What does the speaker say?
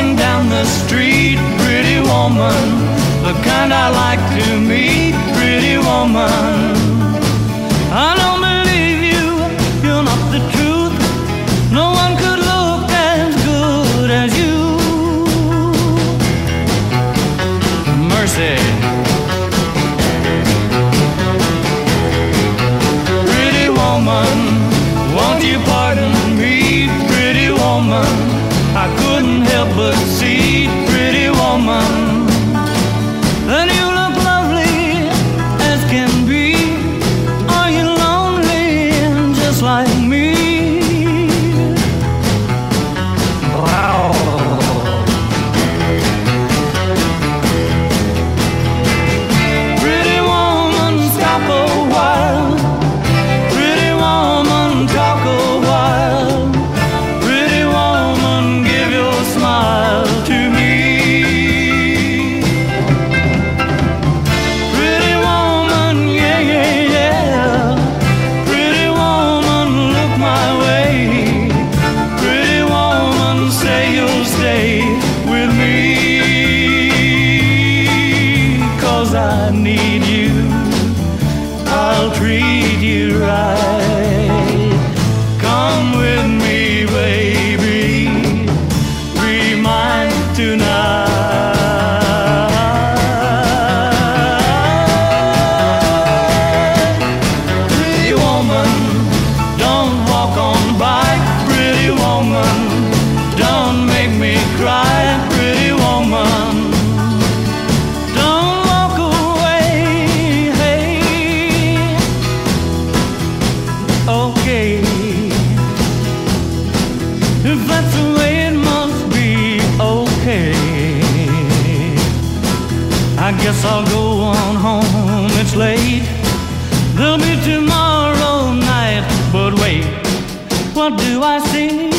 walking down the street, pretty woman, the kind I like to meet, pretty woman. I don't believe you, you're not the truth. No one could look as good as you. Mercy. Pretty woman, won't you pardon me, pretty woman? Couldn't help but see, pretty woman, don't make me cry. Pretty woman. Don't walk away, hey. Okay. If that's the way it must be, okay. I guess I'll go on home, it's late. There'll be tomorrow night, but wait, what do I see?